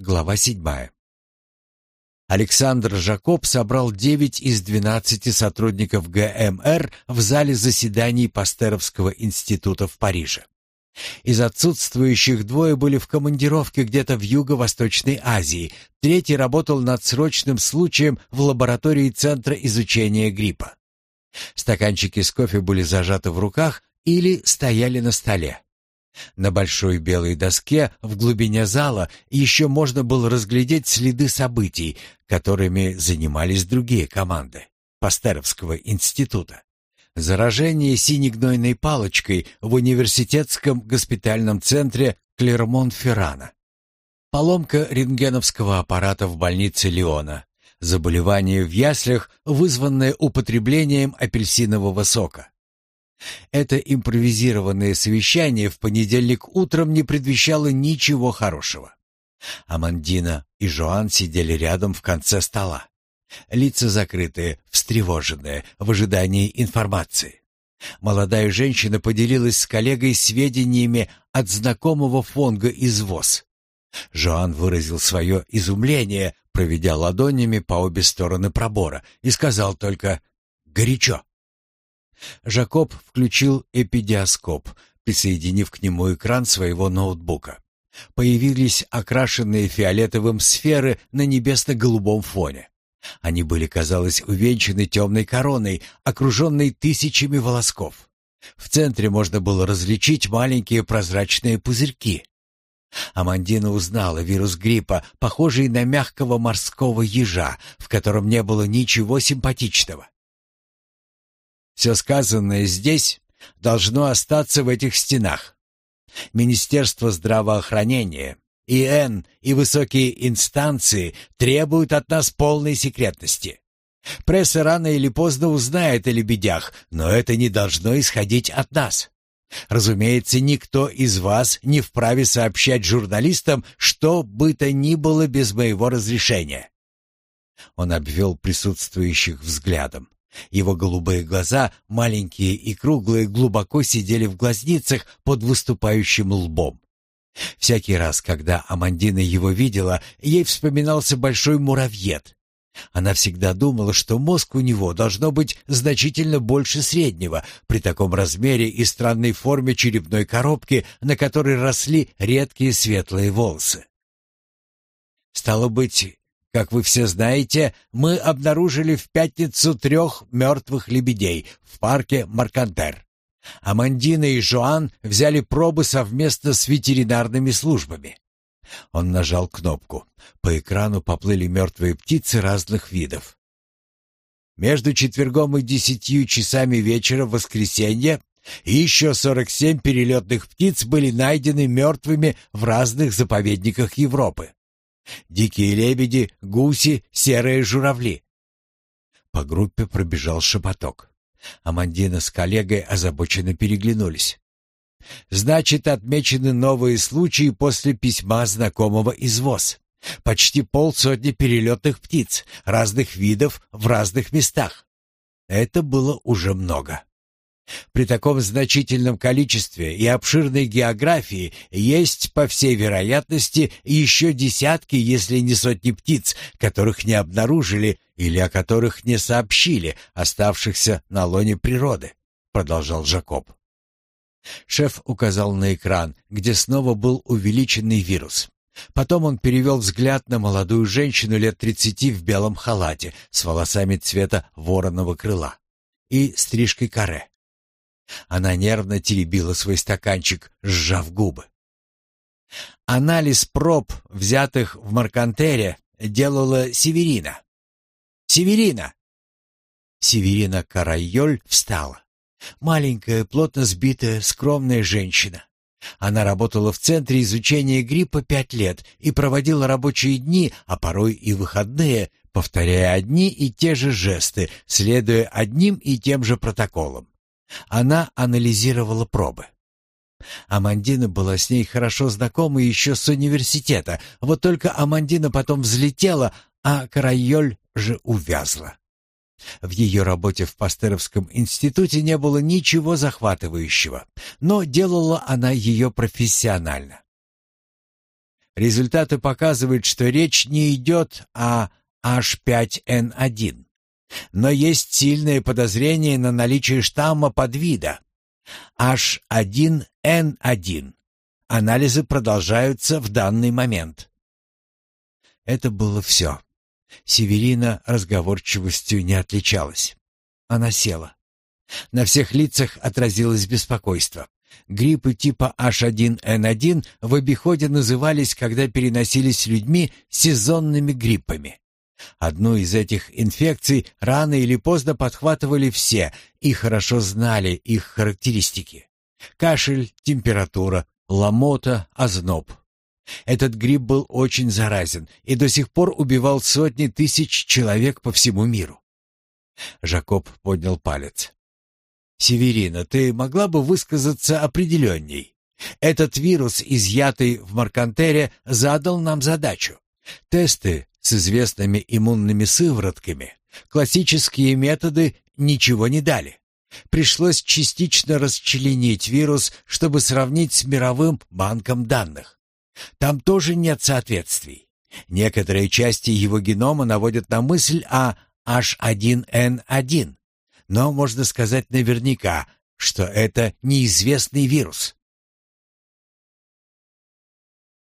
Глава седьмая. Александр Жакоб собрал девять из двенадцати сотрудников ГМР в зале заседаний Пастеровского института в Париже. Из отсутствующих двое были в командировке где-то в Юго-Восточной Азии, третий работал над срочным случаем в лаборатории Центра изучения гриппа. Стаканчики с кофе были зажаты в руках или стояли на столе. На большой белой доске в глубине зала еще можно было разглядеть следы событий, которыми занимались другие команды Пастеровского института. Заражение синегнойной палочкой в университетском госпитальном центре Клермон-Феррана. Поломка рентгеновского аппарата в больнице Леона. Заболевание в яслях, вызванное употреблением апельсинового сока. Это импровизированное совещание в понедельник утром не предвещало ничего хорошего. Амандина и Жоан сидели рядом в конце стола. Лица закрытые, встревоженные, в ожидании информации. Молодая женщина поделилась с коллегой сведениями от знакомого Фонга из ВОЗ. Жоан выразил свое изумление, проведя ладонями по обе стороны пробора, и сказал только «горячо». Жакоб включил эпидиоскоп, присоединив к нему экран своего ноутбука. Появились окрашенные фиолетовым сферы на небесно-голубом фоне. Они были, казалось, увенчаны темной короной, окруженной тысячами волосков. В центре можно было различить маленькие прозрачные пузырьки. Амандина узнала вирус гриппа, похожий на мягкого морского ежа, в котором не было ничего симпатичного. Все сказанное здесь должно остаться в этих стенах. Министерство здравоохранения, ИН и высокие инстанции требуют от нас полной секретности. Пресса рано или поздно узнает о лебедях, но это не должно исходить от нас. Разумеется, никто из вас не вправе сообщать журналистам, что бы то ни было без моего разрешения. Он обвел присутствующих взглядом. Его голубые глаза, маленькие и круглые, глубоко сидели в глазницах под выступающим лбом. Всякий раз, когда Амандина его видела, ей вспоминался большой муравьед. Она всегда думала, что мозг у него должно быть значительно больше среднего при таком размере и странной форме черепной коробки, на которой росли редкие светлые волосы. Стало быть, как вы все знаете, мы обнаружили в пятницу трех мертвых лебедей в парке Маркантер. Амандина и Жоан взяли пробы совместно с ветеринарными службами. Он нажал кнопку. По экрану поплыли мертвые птицы разных видов. Между четвергом и десятью часами вечера в воскресенье еще 47 перелетных птиц были найдены мертвыми в разных заповедниках Европы. Дикие лебеди, гуси, серые журавли. По группе пробежал шепоток. Амандина с коллегой озабоченно переглянулись. Значит, отмечены новые случаи после письма знакомого из ВОЗ. Почти полсотни перелетных птиц, разных видов, в разных местах. Это было уже много. При таком значительном количестве и обширной географии есть, по всей вероятности, еще десятки, если не сотни птиц, которых не обнаружили или о которых не сообщили, оставшихся на лоне природы, продолжал Жакоб. Шеф указал на экран, где снова был увеличенный вирус. Потом он перевел взгляд на молодую женщину лет тридцати в белом халате с волосами цвета вороного крыла и стрижкой каре. Она нервно теребила свой стаканчик, сжав губы. Анализ проб, взятых в Маркантере, делала Северина. Северина! Северина Карайоль встала. Маленькая, плотно сбитая, скромная женщина. Она работала в Центре изучения гриппа пять лет и проводила рабочие дни, а порой и выходные, повторяя одни и те же жесты, следуя одним и тем же протоколам. Она анализировала пробы. Амандина была с ней хорошо знакома еще с университета, вот только Амандина потом взлетела, а Карайоль же увязла. В ее работе в Пастеровском институте не было ничего захватывающего, но делала она ее профессионально. Результаты показывают, что речь не идет о H5N1. Но есть сильное подозрение на наличие штамма подвида H1N1. Анализы продолжаются в данный момент. Это было все. Северина разговорчивостью не отличалась. Она села. На всех лицах отразилось беспокойство. Гриппы типа H1N1 в обиходе назывались, когда переносились людьми, сезонными гриппами. Одну из этих инфекций рано или поздно подхватывали все и хорошо знали их характеристики. Кашель, температура, ломота, озноб. Этот грипп был очень заразен и до сих пор убивал сотни тысяч человек по всему миру. Жакоб поднял палец. «Северина, ты могла бы высказаться определенней? Этот вирус, изъятый в Маркантере, задал нам задачу. Тесты с известными иммунными сыворотками, классические методы ничего не дали. Пришлось частично расчленить вирус, чтобы сравнить с мировым банком данных. Там тоже нет соответствий. Некоторые части его генома наводят на мысль о H1N1, но можно сказать наверняка, что это неизвестный вирус.